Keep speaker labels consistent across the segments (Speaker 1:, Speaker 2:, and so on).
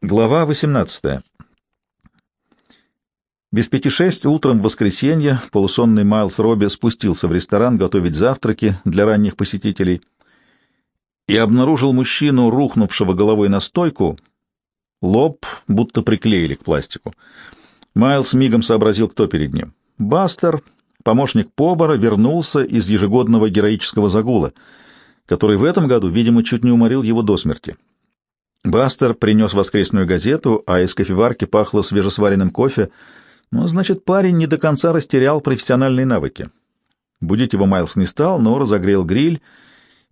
Speaker 1: Глава 18. Без пяти шесть утром в воскресенье полусонный Майлз Робби спустился в ресторан готовить завтраки для ранних посетителей и обнаружил мужчину, рухнувшего головой на стойку, лоб будто приклеили к пластику. Майлз мигом сообразил, кто перед ним. Бастер, помощник повара, вернулся из ежегодного героического загула, который в этом году, видимо, чуть не уморил его до смерти. Бастер принес воскресную газету, а из кофеварки пахло свежесваренным кофе. Ну, значит, парень не до конца растерял профессиональные навыки. Будить его Майлз не стал, но разогрел гриль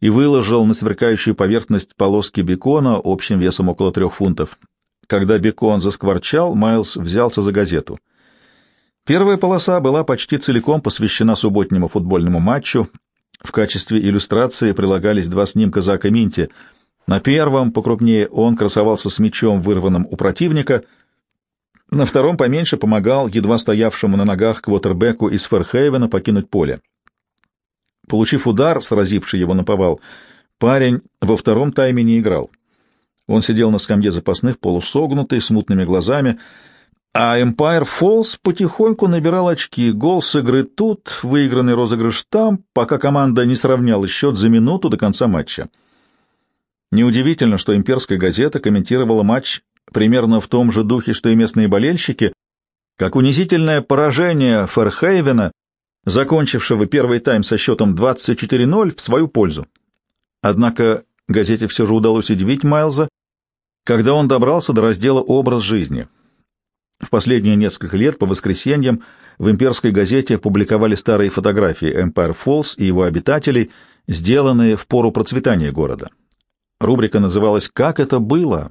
Speaker 1: и выложил на сверкающую поверхность полоски бекона общим весом около трех фунтов. Когда бекон заскворчал, Майлз взялся за газету. Первая полоса была почти целиком посвящена субботнему футбольному матчу. В качестве иллюстрации прилагались два снимка Зака Минти — на первом, покрупнее, он красовался с мечом, вырванным у противника. На втором поменьше помогал едва стоявшему на ногах квотербеку из Ферхейвена покинуть поле. Получив удар, сразивший его на повал, парень во втором тайме не играл. Он сидел на скамье запасных, полусогнутый, с мутными глазами, а Empire Falls потихоньку набирал очки. Гол с игры тут, выигранный розыгрыш там, пока команда не сравняла счет за минуту до конца матча. Неудивительно, что имперская газета комментировала матч примерно в том же духе, что и местные болельщики, как унизительное поражение Ферхейвена, закончившего первый тайм со счетом 24-0 в свою пользу. Однако газете все же удалось удивить Майлза, когда он добрался до раздела «Образ жизни». В последние несколько лет по воскресеньям в имперской газете публиковали старые фотографии Empire Falls и его обитателей, сделанные в пору процветания города. Рубрика называлась «Как это было?».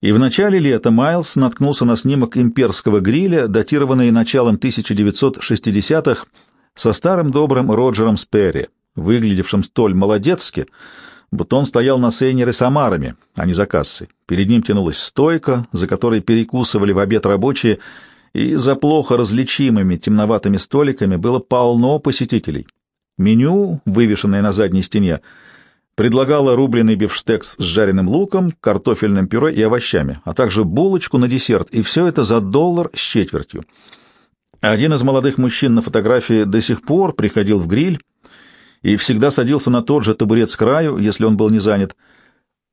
Speaker 1: И в начале лета Майлз наткнулся на снимок имперского гриля, датированный началом 1960-х, со старым добрым Роджером Сперри, выглядевшим столь молодецки, будто он стоял на сейнере с омарами, а не за кассой. Перед ним тянулась стойка, за которой перекусывали в обед рабочие, и за плохо различимыми темноватыми столиками было полно посетителей. Меню, вывешенное на задней стене, — предлагала рубленый бифштекс с жареным луком, картофельным пюре и овощами, а также булочку на десерт, и все это за доллар с четвертью. Один из молодых мужчин на фотографии до сих пор приходил в гриль и всегда садился на тот же табурет с краю, если он был не занят.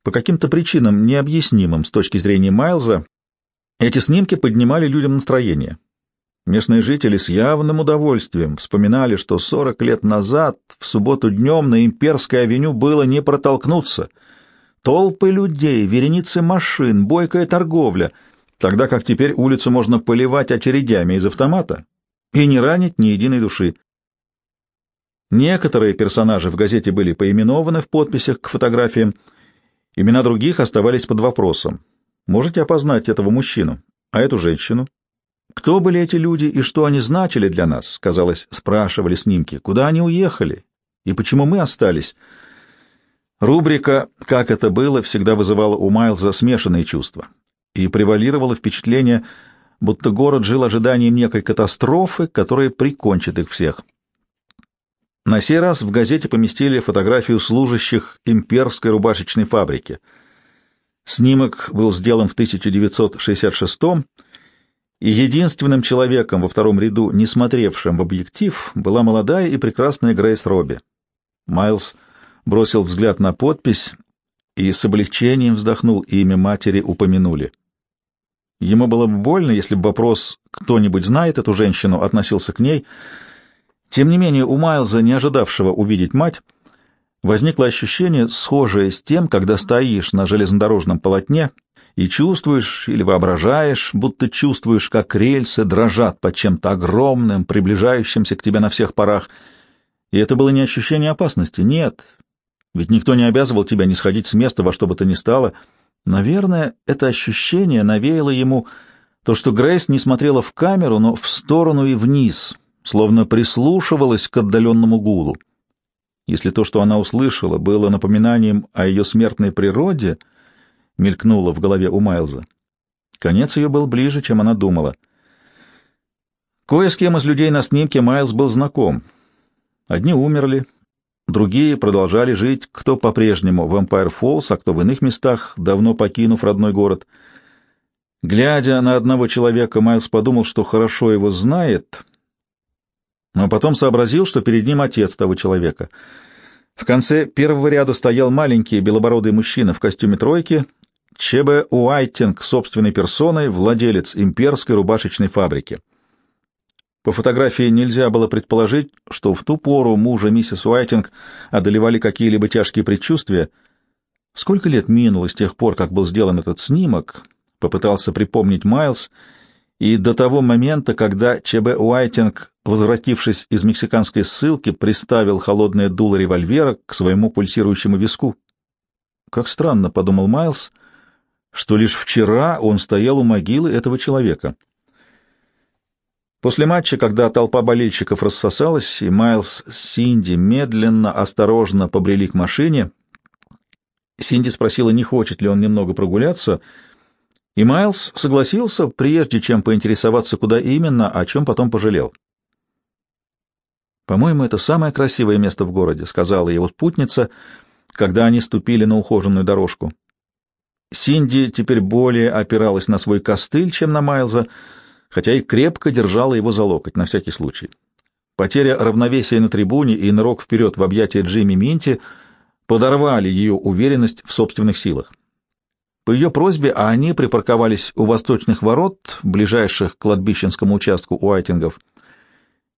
Speaker 1: По каким-то причинам, необъяснимым с точки зрения Майлза, эти снимки поднимали людям настроение. Местные жители с явным удовольствием вспоминали, что 40 лет назад, в субботу днем, на Имперской авеню было не протолкнуться. Толпы людей, вереницы машин, бойкая торговля, тогда как теперь улицу можно поливать очередями из автомата и не ранить ни единой души. Некоторые персонажи в газете были поименованы в подписях к фотографиям, имена других оставались под вопросом. Можете опознать этого мужчину, а эту женщину? Кто были эти люди и что они значили для нас, казалось, спрашивали снимки. Куда они уехали и почему мы остались? Рубрика «Как это было» всегда вызывала у Майлза смешанные чувства и превалировало впечатление, будто город жил ожиданием некой катастрофы, которая прикончит их всех. На сей раз в газете поместили фотографию служащих имперской рубашечной фабрики. Снимок был сделан в 1966 году, и единственным человеком во втором ряду, не смотревшим в объектив, была молодая и прекрасная Грейс Робби. Майлз бросил взгляд на подпись и с облегчением вздохнул, имя матери упомянули. Ему было бы больно, если бы вопрос «кто-нибудь знает эту женщину» относился к ней. Тем не менее, у Майлза, не ожидавшего увидеть мать, возникло ощущение, схожее с тем, когда стоишь на железнодорожном полотне — и чувствуешь или воображаешь, будто чувствуешь, как рельсы дрожат под чем-то огромным, приближающимся к тебе на всех парах. И это было не ощущение опасности, нет, ведь никто не обязывал тебя не сходить с места во что бы то ни стало. Наверное, это ощущение навеяло ему то, что Грейс не смотрела в камеру, но в сторону и вниз, словно прислушивалась к отдаленному гулу. Если то, что она услышала, было напоминанием о ее смертной природе — мелькнуло в голове у Майлза. Конец ее был ближе, чем она думала. Кое с кем из людей на снимке Майлз был знаком. Одни умерли, другие продолжали жить, кто по-прежнему в Эмпайр Фоллс, а кто в иных местах, давно покинув родной город. Глядя на одного человека, Майлз подумал, что хорошо его знает, но потом сообразил, что перед ним отец того человека. В конце первого ряда стоял маленький белобородый мужчина в костюме тройки, Чебе Уайтинг собственной персоной, владелец имперской рубашечной фабрики. По фотографии нельзя было предположить, что в ту пору мужа миссис Уайтинг одолевали какие-либо тяжкие предчувствия. Сколько лет минуло с тех пор, как был сделан этот снимок, попытался припомнить Майлз, и до того момента, когда ЧБ Уайтинг, возвратившись из мексиканской ссылки, приставил холодное дуло револьвера к своему пульсирующему виску. Как странно, — подумал Майлз, — что лишь вчера он стоял у могилы этого человека. После матча, когда толпа болельщиков рассосалась, и Майлз с Синди медленно, осторожно побрели к машине, Синди спросила, не хочет ли он немного прогуляться, и Майлз согласился, прежде чем поинтересоваться, куда именно, о чем потом пожалел. «По-моему, это самое красивое место в городе», — сказала его спутница, когда они ступили на ухоженную дорожку. Синди теперь более опиралась на свой костыль, чем на Майлза, хотя и крепко держала его за локоть, на всякий случай. Потеря равновесия на трибуне и нырок вперед в объятия Джимми Минти подорвали ее уверенность в собственных силах. По ее просьбе они припарковались у восточных ворот, ближайших к кладбищенскому участку Уайтингов.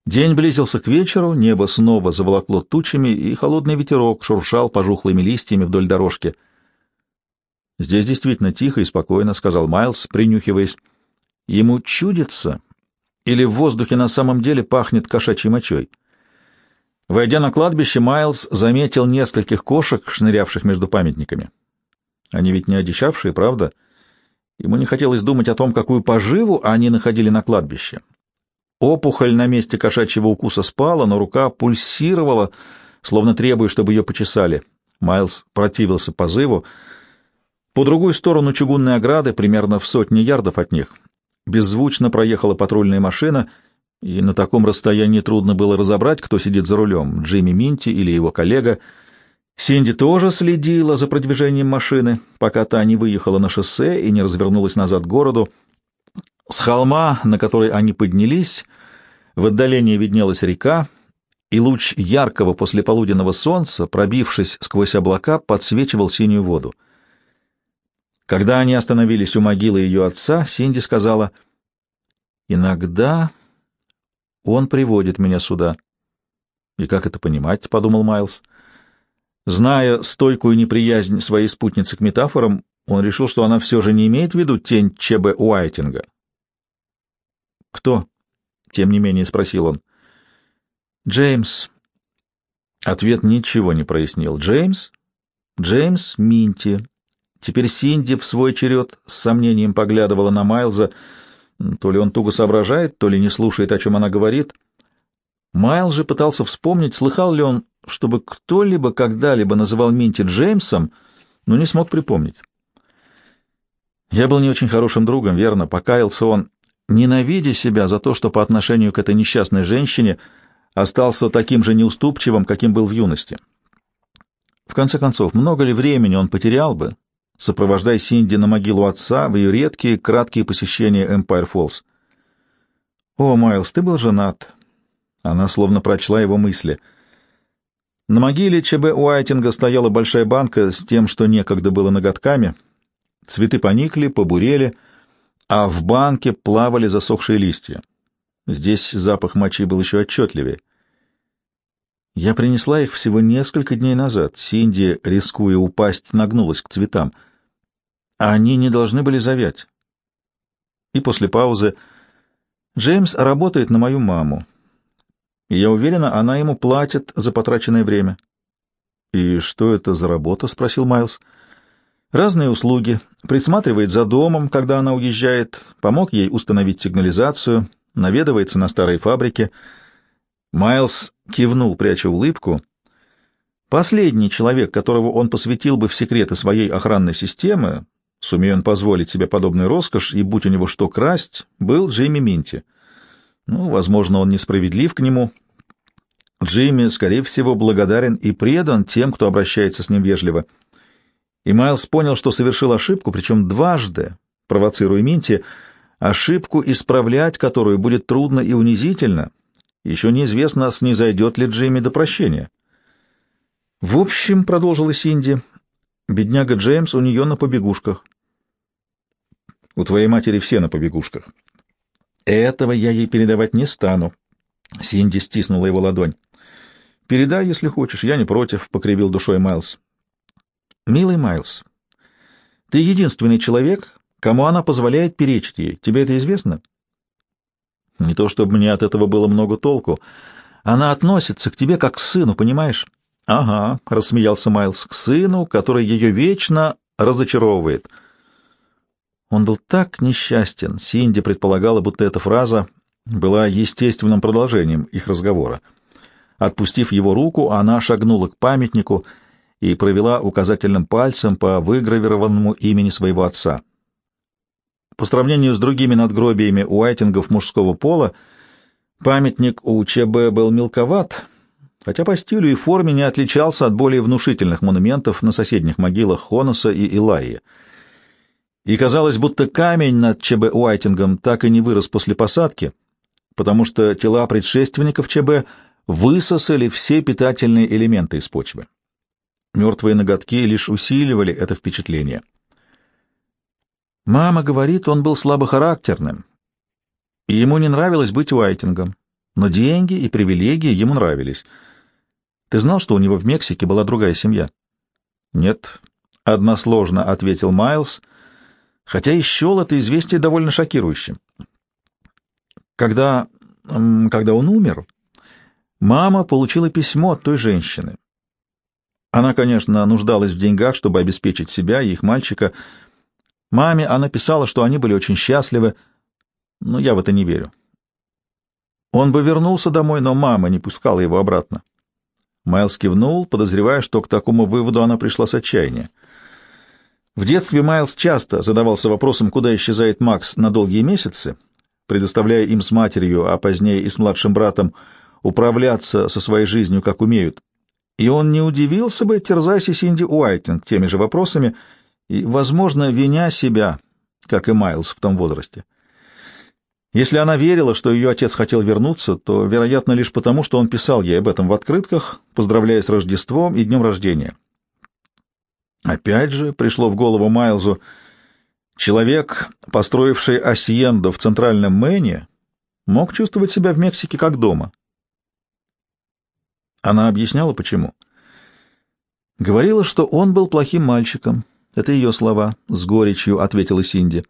Speaker 1: День близился к вечеру, небо снова заволокло тучами, и холодный ветерок шуршал пожухлыми листьями вдоль дорожки — Здесь действительно тихо и спокойно, — сказал Майлз, принюхиваясь. Ему чудится, или в воздухе на самом деле пахнет кошачьей мочой. Войдя на кладбище, Майлз заметил нескольких кошек, шнырявших между памятниками. Они ведь не одичавшие, правда? Ему не хотелось думать о том, какую поживу они находили на кладбище. Опухоль на месте кошачьего укуса спала, но рука пульсировала, словно требуя, чтобы ее почесали. Майлз противился позыву, — по другую сторону чугунной ограды, примерно в сотне ярдов от них, беззвучно проехала патрульная машина, и на таком расстоянии трудно было разобрать, кто сидит за рулем, Джимми Минти или его коллега. Синди тоже следила за продвижением машины, пока та не выехала на шоссе и не развернулась назад к городу. С холма, на который они поднялись, в отдалении виднелась река, и луч яркого послеполуденного солнца, пробившись сквозь облака, подсвечивал синюю воду. Когда они остановились у могилы ее отца, Синди сказала, «Иногда он приводит меня сюда». «И как это понимать?» — подумал Майлз. Зная стойкую неприязнь своей спутницы к метафорам, он решил, что она все же не имеет в виду тень Чебе Уайтинга. «Кто?» — тем не менее спросил он. «Джеймс». Ответ ничего не прояснил. «Джеймс?» «Джеймс Минти, Теперь Синди в свой черед с сомнением поглядывала на Майлза. То ли он туго соображает, то ли не слушает, о чем она говорит. Майлз же пытался вспомнить, слыхал ли он, чтобы кто-либо когда-либо называл Минти Джеймсом, но не смог припомнить. Я был не очень хорошим другом, верно, покаялся он, ненавидя себя за то, что по отношению к этой несчастной женщине остался таким же неуступчивым, каким был в юности. В конце концов, много ли времени он потерял бы, сопровождая Синди на могилу отца в ее редкие, краткие посещения Эмпайр Фоллс. «О, Майлз, ты был женат». Она словно прочла его мысли. На могиле ЧБ Уайтинга стояла большая банка с тем, что некогда было ноготками. Цветы поникли, побурели, а в банке плавали засохшие листья. Здесь запах мочи был еще отчетливее. Я принесла их всего несколько дней назад. Синди, рискуя упасть, нагнулась к цветам — они не должны были завять. И после паузы Джеймс работает на мою маму. И я уверена, она ему платит за потраченное время. «И что это за работа?» — спросил Майлз. «Разные услуги. Присматривает за домом, когда она уезжает, помог ей установить сигнализацию, наведывается на старой фабрике». Майлз кивнул, пряча улыбку. Последний человек, которого он посвятил бы в секреты своей охранной системы, Сумея он позволить себе подобную роскошь, и будь у него что красть, был Джимми Минти. Ну, возможно, он несправедлив к нему. Джимми, скорее всего, благодарен и предан тем, кто обращается с ним вежливо. И Майлз понял, что совершил ошибку, причем дважды, провоцируя Минти, ошибку исправлять которую будет трудно и унизительно. Еще неизвестно, снизойдет ли Джейми до прощения. В общем, — продолжила Синди, — бедняга Джеймс у нее на побегушках. У твоей матери все на побегушках. Этого я ей передавать не стану. Синди стиснула его ладонь. Передай, если хочешь, я не против, — покривил душой Майлз. Милый Майлз, ты единственный человек, кому она позволяет перечить ей. Тебе это известно? Не то чтобы мне от этого было много толку. Она относится к тебе как к сыну, понимаешь? Ага, рассмеялся Майлз, к сыну, который ее вечно разочаровывает. Он был так несчастен. Синди предполагала, будто эта фраза была естественным продолжением их разговора. Отпустив его руку, она шагнула к памятнику и провела указательным пальцем по выгравированному имени своего отца. По сравнению с другими надгробиями уайтингов мужского пола, памятник у ЧБ был мелковат, хотя по стилю и форме не отличался от более внушительных монументов на соседних могилах Хонуса и Илайи. И казалось, будто камень над ЧБ Уайтингом так и не вырос после посадки, потому что тела предшественников ЧБ высосали все питательные элементы из почвы. Мертвые ноготки лишь усиливали это впечатление. Мама говорит, он был слабохарактерным, и ему не нравилось быть Уайтингом, но деньги и привилегии ему нравились. Ты знал, что у него в Мексике была другая семья? — Нет, — односложно ответил Майлз, хотя и счел это известие довольно шокирующим. Когда, когда он умер, мама получила письмо от той женщины. Она, конечно, нуждалась в деньгах, чтобы обеспечить себя и их мальчика, Маме она писала, что они были очень счастливы, но я в это не верю. Он бы вернулся домой, но мама не пускала его обратно. Майлз кивнул, подозревая, что к такому выводу она пришла с отчаяния. В детстве Майлз часто задавался вопросом, куда исчезает Макс на долгие месяцы, предоставляя им с матерью, а позднее и с младшим братом, управляться со своей жизнью, как умеют. И он не удивился бы, терзаясь Синди Уайтинг теми же вопросами, и, возможно, виня себя, как и Майлз в том возрасте. Если она верила, что ее отец хотел вернуться, то, вероятно, лишь потому, что он писал ей об этом в открытках, поздравляя с Рождеством и днем рождения. Опять же пришло в голову Майлзу, человек, построивший Асьендо в центральном Мэне, мог чувствовать себя в Мексике как дома. Она объясняла, почему. Говорила, что он был плохим мальчиком, это ее слова, — с горечью ответила Синди.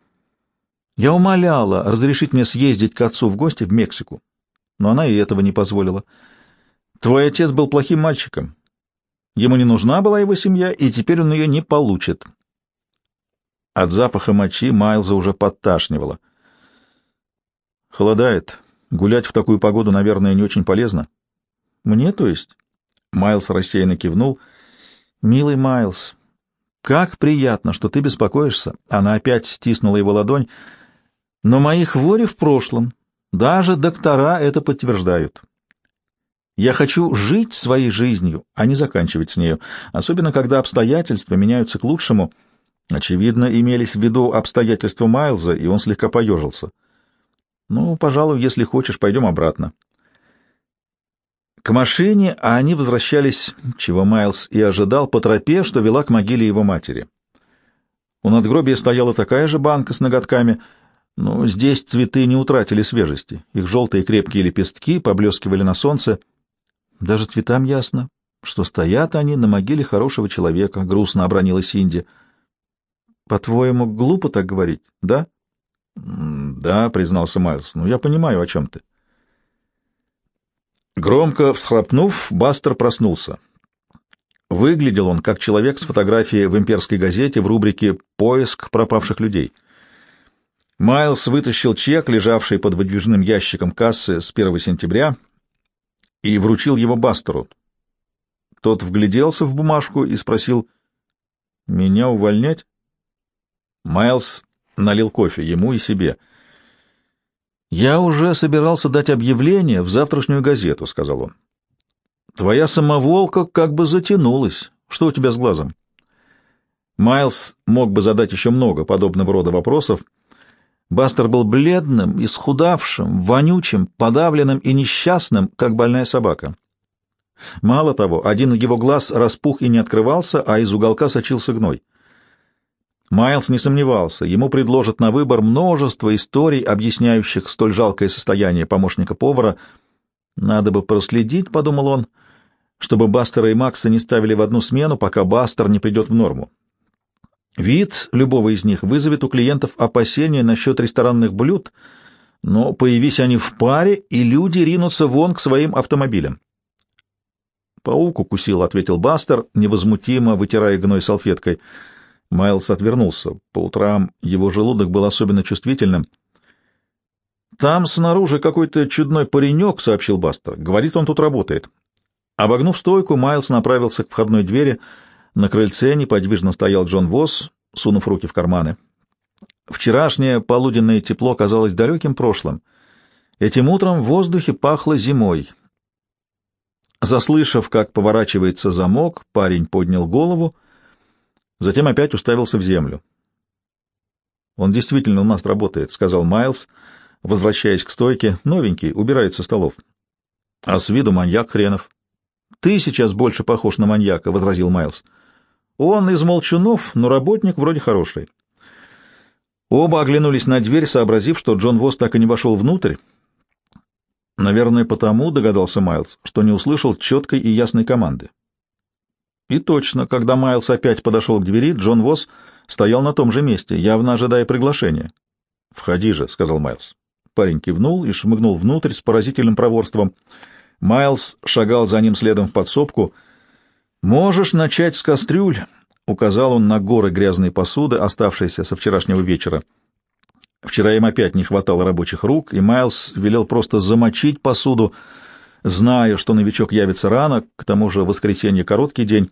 Speaker 1: Я умоляла разрешить мне съездить к отцу в гости в Мексику, но она и этого не позволила. Твой отец был плохим мальчиком. Ему не нужна была его семья, и теперь он ее не получит. От запаха мочи Майлза уже подташнивало. Холодает. Гулять в такую погоду, наверное, не очень полезно. Мне, то есть? Майлз рассеянно кивнул. Милый Майлз, «Как приятно, что ты беспокоишься!» Она опять стиснула его ладонь. «Но мои хвори в прошлом. Даже доктора это подтверждают. Я хочу жить своей жизнью, а не заканчивать с нею, особенно когда обстоятельства меняются к лучшему». Очевидно, имелись в виду обстоятельства Майлза, и он слегка поежился. «Ну, пожалуй, если хочешь, пойдем обратно». К машине, а они возвращались, чего Майлз и ожидал, по тропе, что вела к могиле его матери. У надгробия стояла такая же банка с ноготками, но здесь цветы не утратили свежести. Их желтые крепкие лепестки поблескивали на солнце. Даже цветам ясно, что стоят они на могиле хорошего человека, — грустно обронила Синди. — По-твоему, глупо так говорить, да? — Да, — признался Майлз, — ну я понимаю, о чем ты. Громко всхрапнув, Бастер проснулся. Выглядел он как человек с фотографией в имперской газете в рубрике «Поиск пропавших людей». Майлз вытащил чек, лежавший под выдвижным ящиком кассы с 1 сентября, и вручил его Бастеру. Тот вгляделся в бумажку и спросил, «Меня увольнять?» Майлз налил кофе ему и себе — «Я уже собирался дать объявление в завтрашнюю газету», — сказал он. «Твоя самоволка как бы затянулась. Что у тебя с глазом?» Майлз мог бы задать еще много подобного рода вопросов. Бастер был бледным, исхудавшим, вонючим, подавленным и несчастным, как больная собака. Мало того, один его глаз распух и не открывался, а из уголка сочился гной. Майлз не сомневался, ему предложат на выбор множество историй, объясняющих столь жалкое состояние помощника повара. «Надо бы проследить», — подумал он, — «чтобы Бастера и Макса не ставили в одну смену, пока Бастер не придет в норму. Вид любого из них вызовет у клиентов опасения насчет ресторанных блюд, но появись они в паре, и люди ринутся вон к своим автомобилям. «Паук укусил», — ответил Бастер, невозмутимо вытирая гной салфеткой. Майлз отвернулся. По утрам его желудок был особенно чувствительным. «Там снаружи какой-то чудной паренек», — сообщил Бастер. «Говорит, он тут работает». Обогнув стойку, Майлз направился к входной двери — на крыльце неподвижно стоял Джон Восс, сунув руки в карманы. Вчерашнее полуденное тепло казалось далеким прошлым. Этим утром в воздухе пахло зимой. Заслышав, как поворачивается замок, парень поднял голову, затем опять уставился в землю. «Он действительно у нас работает», — сказал Майлз, возвращаясь к стойке. «Новенький, убирает со столов». «А с виду маньяк хренов». «Ты сейчас больше похож на маньяка», — возразил Майлз. Он из молчунов, но работник вроде хороший. Оба оглянулись на дверь, сообразив, что Джон Вос так и не вошел внутрь. Наверное, потому, догадался Майлз, что не услышал четкой и ясной команды. И точно, когда Майлз опять подошел к двери, Джон Вос стоял на том же месте, явно ожидая приглашения. «Входи же», — сказал Майлз. Парень кивнул и шмыгнул внутрь с поразительным проворством. Майлз шагал за ним следом в подсобку — «Можешь начать с кастрюль», — указал он на горы грязной посуды, оставшейся со вчерашнего вечера. Вчера им опять не хватало рабочих рук, и Майлз велел просто замочить посуду, зная, что новичок явится рано, к тому же воскресенье короткий день.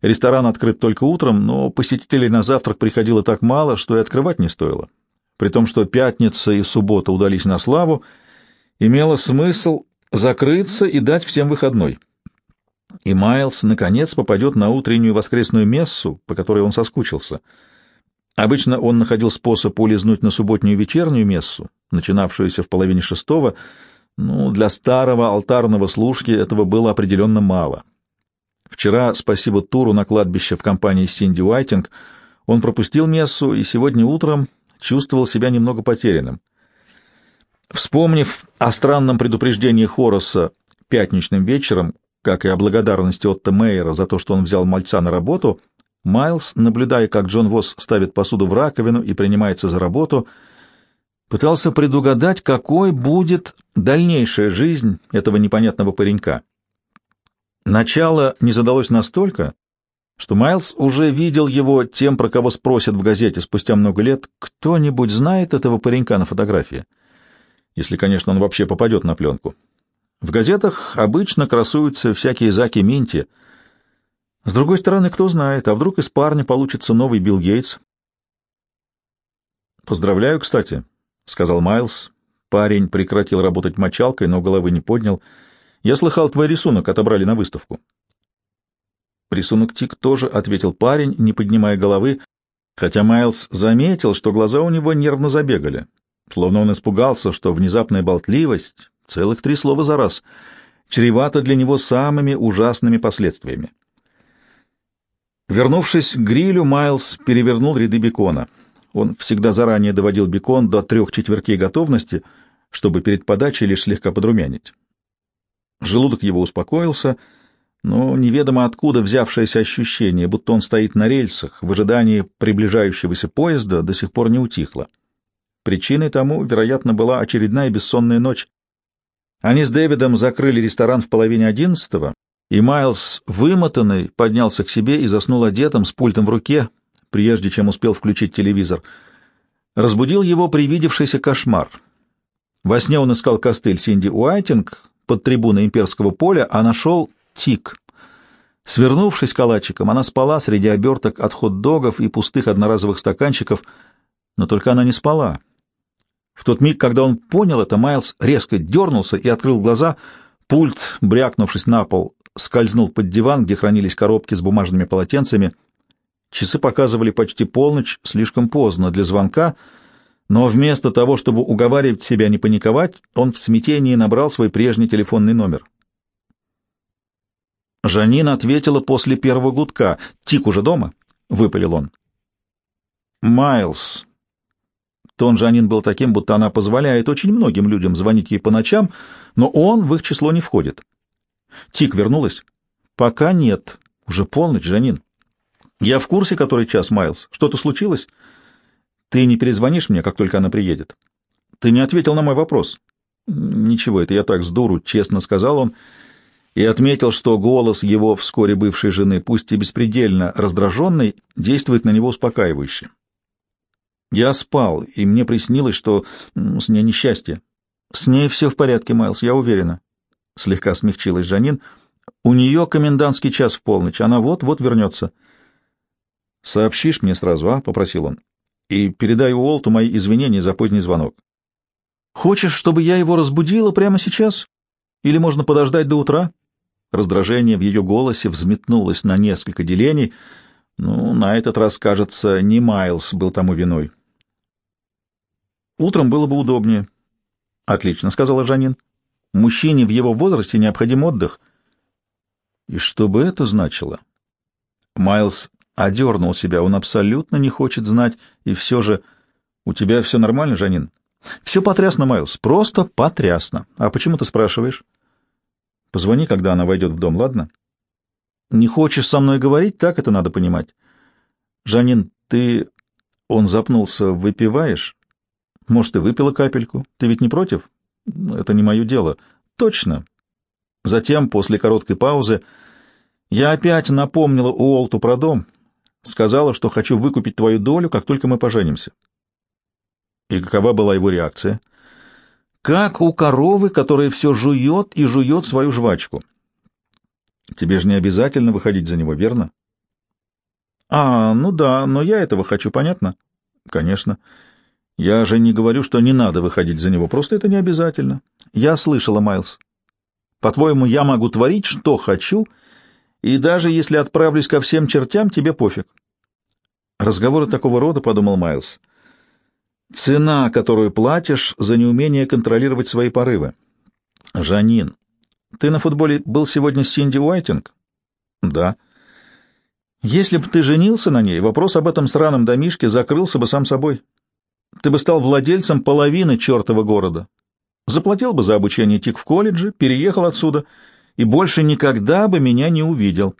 Speaker 1: Ресторан открыт только утром, но посетителей на завтрак приходило так мало, что и открывать не стоило. При том, что пятница и суббота удались на славу, имело смысл закрыться и дать всем выходной и Майлз, наконец, попадет на утреннюю воскресную мессу, по которой он соскучился. Обычно он находил способ улизнуть на субботнюю вечернюю мессу, начинавшуюся в половине шестого, ну, для старого алтарного служки этого было определенно мало. Вчера, спасибо туру на кладбище в компании Синди Уайтинг, он пропустил мессу и сегодня утром чувствовал себя немного потерянным. Вспомнив о странном предупреждении Хороса пятничным вечером, как и о благодарности Отто Мейера за то, что он взял мальца на работу, Майлз, наблюдая, как Джон Восс ставит посуду в раковину и принимается за работу, пытался предугадать, какой будет дальнейшая жизнь этого непонятного паренька. Начало не задалось настолько, что Майлз уже видел его тем, про кого спросят в газете спустя много лет, кто-нибудь знает этого паренька на фотографии, если, конечно, он вообще попадет на пленку. В газетах обычно красуются всякие Заки Минти. С другой стороны, кто знает, а вдруг из парня получится новый Билл Гейтс? «Поздравляю, кстати», — сказал Майлз. Парень прекратил работать мочалкой, но головы не поднял. «Я слыхал, твой рисунок отобрали на выставку». «Рисунок Тик тоже», — ответил парень, не поднимая головы, хотя Майлз заметил, что глаза у него нервно забегали, словно он испугался, что внезапная болтливость целых три слова за раз, чревато для него самыми ужасными последствиями. Вернувшись к грилю, Майлз перевернул ряды бекона. Он всегда заранее доводил бекон до трех четвертей готовности, чтобы перед подачей лишь слегка подрумянить. Желудок его успокоился, но неведомо откуда взявшееся ощущение, будто он стоит на рельсах в ожидании приближающегося поезда, до сих пор не утихло. Причиной тому, вероятно, была очередная бессонная ночь. Они с Дэвидом закрыли ресторан в половине одиннадцатого, и Майлз, вымотанный, поднялся к себе и заснул одетым с пультом в руке, прежде чем успел включить телевизор. Разбудил его привидевшийся кошмар. Во сне он искал костыль Синди Уайтинг под трибуной имперского поля, а нашел тик. Свернувшись калачиком, она спала среди оберток от хот-догов и пустых одноразовых стаканчиков, но только она не спала. В тот миг, когда он понял это, Майлз резко дернулся и открыл глаза. Пульт, брякнувшись на пол, скользнул под диван, где хранились коробки с бумажными полотенцами. Часы показывали почти полночь, слишком поздно для звонка, но вместо того, чтобы уговаривать себя не паниковать, он в смятении набрал свой прежний телефонный номер. Жанин ответила после первого гудка. «Тик уже дома?» — выпалил он. «Майлз». Тон Жанин был таким, будто она позволяет очень многим людям звонить ей по ночам, но он в их число не входит. «Тик вернулась?» «Пока нет. Уже полночь, Жанин». «Я в курсе, который час, Майлз. Что-то случилось?» «Ты не перезвонишь мне, как только она приедет?» «Ты не ответил на мой вопрос». «Ничего, это я так с дуру», — честно сказал он, — и отметил, что голос его вскоре бывшей жены, пусть и беспредельно раздраженный, действует на него успокаивающе. Я спал, и мне приснилось, что с ней несчастье. С ней все в порядке, Майлз, я уверена. Слегка смягчилась Жанин. У нее комендантский час в полночь, она вот-вот вернется. Сообщишь мне сразу, а? — попросил он. И передай Уолту мои извинения за поздний звонок. Хочешь, чтобы я его разбудила прямо сейчас? Или можно подождать до утра? Раздражение в ее голосе взметнулось на несколько делений. Ну, на этот раз, кажется, не Майлз был тому виной. Утром было бы удобнее. Отлично, сказала Жанин. Мужчине в его возрасте необходим отдых. И что бы это значило? Майлз одернул себя. Он абсолютно не хочет знать. И все же... У тебя все нормально, Жанин? Все потрясно, Майлз. Просто потрясно. А почему ты спрашиваешь? Позвони, когда она войдет в дом, ладно? Не хочешь со мной говорить, так это надо понимать. Жанин, ты... Он запнулся. Выпиваешь? Может, и выпила капельку? Ты ведь не против? Это не мое дело. Точно. Затем, после короткой паузы, я опять напомнила Уолту про дом. Сказала, что хочу выкупить твою долю, как только мы поженимся. И какова была его реакция? — как у коровы, которая все жует и жует свою жвачку. Тебе же не обязательно выходить за него, верно? А, ну да, но я этого хочу, понятно? Конечно. Я же не говорю, что не надо выходить за него, просто это не обязательно. Я слышала, Майлз. По-твоему, я могу творить, что хочу, и даже если отправлюсь ко всем чертям, тебе пофиг. Разговоры такого рода, — подумал Майлз, — Цена, которую платишь за неумение контролировать свои порывы. Жанин, ты на футболе был сегодня с Синди Уайтинг? Да. Если бы ты женился на ней, вопрос об этом сраном домишке закрылся бы сам собой. Ты бы стал владельцем половины чертова города. Заплатил бы за обучение ТИК в колледже, переехал отсюда и больше никогда бы меня не увидел.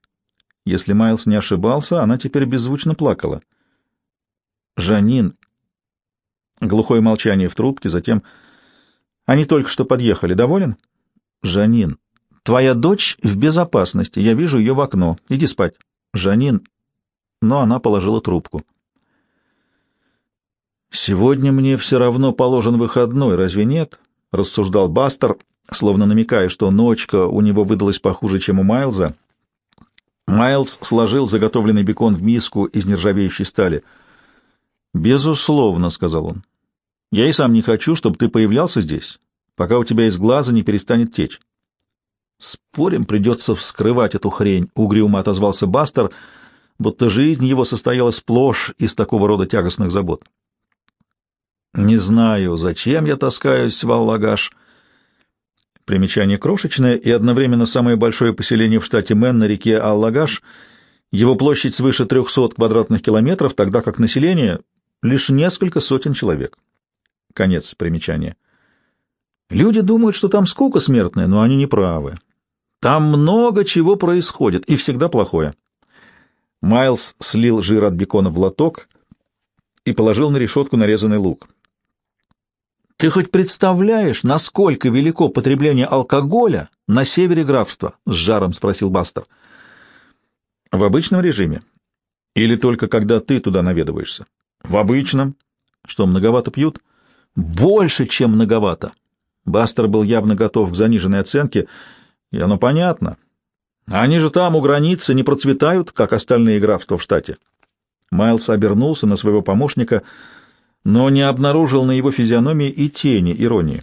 Speaker 1: Если Майлз не ошибался, она теперь беззвучно плакала. Жанин, Глухое молчание в трубке, затем... Они только что подъехали. Доволен? Жанин, твоя дочь в безопасности. Я вижу ее в окно. Иди спать. Жанин... Но она положила трубку. «Сегодня мне все равно положен выходной, разве нет?» — рассуждал Бастер, словно намекая, что ночка у него выдалась похуже, чем у Майлза. Майлз сложил заготовленный бекон в миску из нержавеющей стали — «Безусловно», — сказал он. «Я и сам не хочу, чтобы ты появлялся здесь, пока у тебя из глаза не перестанет течь». «Спорим, придется вскрывать эту хрень», — угрюмо отозвался Бастер, будто жизнь его состояла сплошь из такого рода тягостных забот. «Не знаю, зачем я таскаюсь в Аллагаш». Примечание крошечное и одновременно самое большое поселение в штате Мэн на реке Аллагаш. Его площадь свыше 300 квадратных километров, тогда как население лишь несколько сотен человек. Конец примечания. Люди думают, что там скука смертная, но они не правы. Там много чего происходит, и всегда плохое. Майлз слил жир от бекона в лоток и положил на решетку нарезанный лук. «Ты хоть представляешь, насколько велико потребление алкоголя на севере графства?» — с жаром спросил Бастер. «В обычном режиме? Или только когда ты туда наведываешься?» В обычном. Что, многовато пьют? Больше, чем многовато. Бастер был явно готов к заниженной оценке, и оно понятно. Они же там, у границы, не процветают, как остальные графства в штате. Майлз обернулся на своего помощника, но не обнаружил на его физиономии и тени иронии.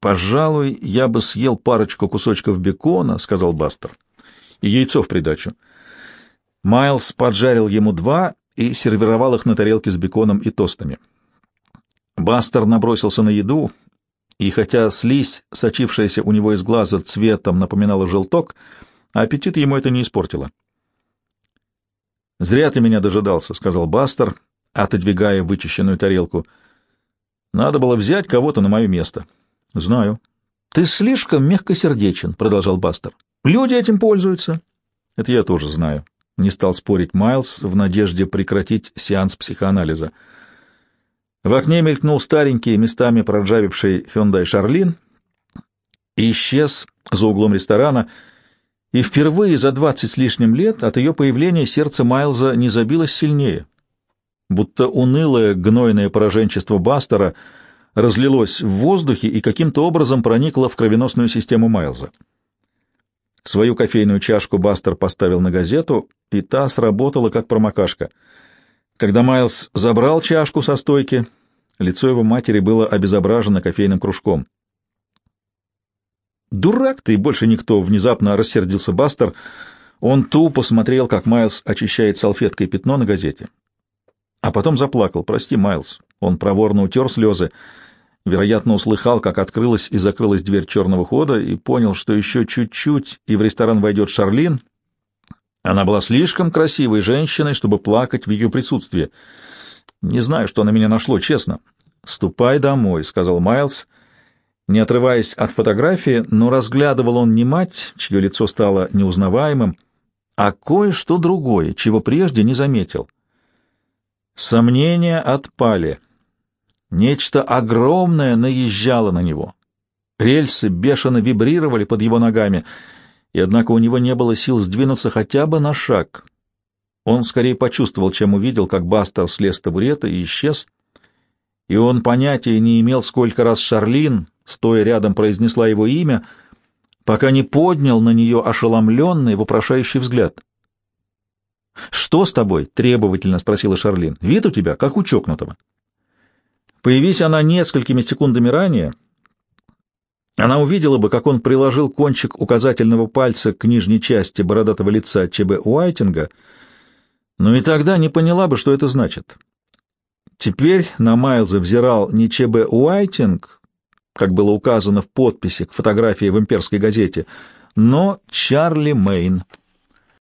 Speaker 1: «Пожалуй, я бы съел парочку кусочков бекона», — сказал Бастер, — «и яйцо в придачу». Майлз поджарил ему два и сервировал их на тарелке с беконом и тостами. Бастер набросился на еду, и хотя слизь, сочившаяся у него из глаза цветом, напоминала желток, аппетит ему это не испортило. «Зря ты меня дожидался», — сказал Бастер, отодвигая вычищенную тарелку. «Надо было взять кого-то на мое место». «Знаю». «Ты слишком мягкосердечен», — продолжал Бастер. «Люди этим пользуются». «Это я тоже знаю», — не стал спорить Майлз в надежде прекратить сеанс психоанализа. В окне мелькнул старенький, местами проржавевший Hyundai Шарлин и исчез за углом ресторана — и впервые за двадцать с лишним лет от ее появления сердце Майлза не забилось сильнее, будто унылое гнойное пораженчество Бастера разлилось в воздухе и каким-то образом проникло в кровеносную систему Майлза. Свою кофейную чашку Бастер поставил на газету, и та сработала как промокашка. Когда Майлз забрал чашку со стойки, лицо его матери было обезображено кофейным кружком. «Дурак ты!» — больше никто. Внезапно рассердился Бастер. Он тупо смотрел, как Майлз очищает салфеткой пятно на газете. А потом заплакал. «Прости, Майлз». Он проворно утер слезы. Вероятно, услыхал, как открылась и закрылась дверь черного хода, и понял, что еще чуть-чуть, и в ресторан войдет Шарлин. Она была слишком красивой женщиной, чтобы плакать в ее присутствии. «Не знаю, что на меня нашло, честно». «Ступай домой», — сказал Майлз, — не отрываясь от фотографии, но разглядывал он не мать, чье лицо стало неузнаваемым, а кое-что другое, чего прежде не заметил. Сомнения отпали. Нечто огромное наезжало на него. Рельсы бешено вибрировали под его ногами, и однако у него не было сил сдвинуться хотя бы на шаг. Он скорее почувствовал, чем увидел, как Бастер слез с табурета и исчез, и он понятия не имел, сколько раз Шарлин, стоя рядом, произнесла его имя, пока не поднял на нее ошеломленный, вопрошающий взгляд. «Что с тобой?» — требовательно спросила Шарлин. «Вид у тебя, как у чокнутого». Появись она несколькими секундами ранее, она увидела бы, как он приложил кончик указательного пальца к нижней части бородатого лица ЧБ Уайтинга, но и тогда не поняла бы, что это значит. Теперь на Майлза взирал не ЧБ Уайтинг, как было указано в подписи к фотографии в имперской газете, но Чарли Мейн —